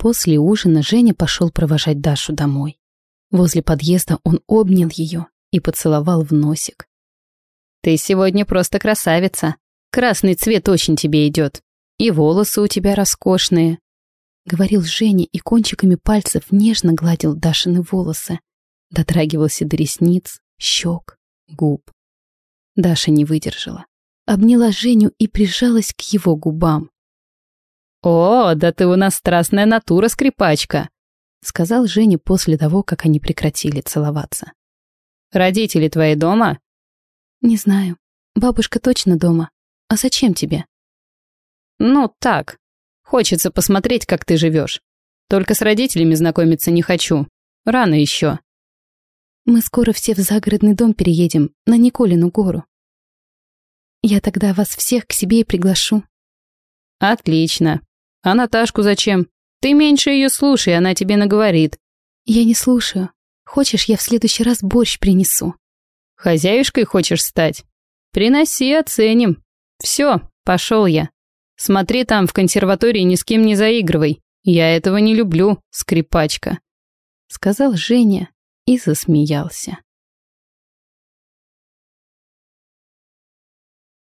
После ужина Женя пошел провожать Дашу домой. Возле подъезда он обнял ее и поцеловал в носик. «Ты сегодня просто красавица. Красный цвет очень тебе идет. И волосы у тебя роскошные», — говорил Женя и кончиками пальцев нежно гладил Дашины волосы. Дотрагивался до ресниц, щек, губ. Даша не выдержала. Обняла Женю и прижалась к его губам. «О, да ты у нас страстная натура, скрипачка!» сказал Женя после того, как они прекратили целоваться. «Родители твои дома?» «Не знаю. Бабушка точно дома. А зачем тебе?» «Ну, так. Хочется посмотреть, как ты живешь. Только с родителями знакомиться не хочу. Рано еще. Мы скоро все в загородный дом переедем, на Николину гору. Я тогда вас всех к себе и приглашу. Отлично. А Наташку зачем? Ты меньше ее слушай, она тебе наговорит. Я не слушаю. Хочешь, я в следующий раз борщ принесу? Хозяюшкой хочешь стать? Приноси, оценим. Все, пошел я. Смотри там, в консерватории ни с кем не заигрывай. Я этого не люблю, скрипачка. Сказал Женя и засмеялся.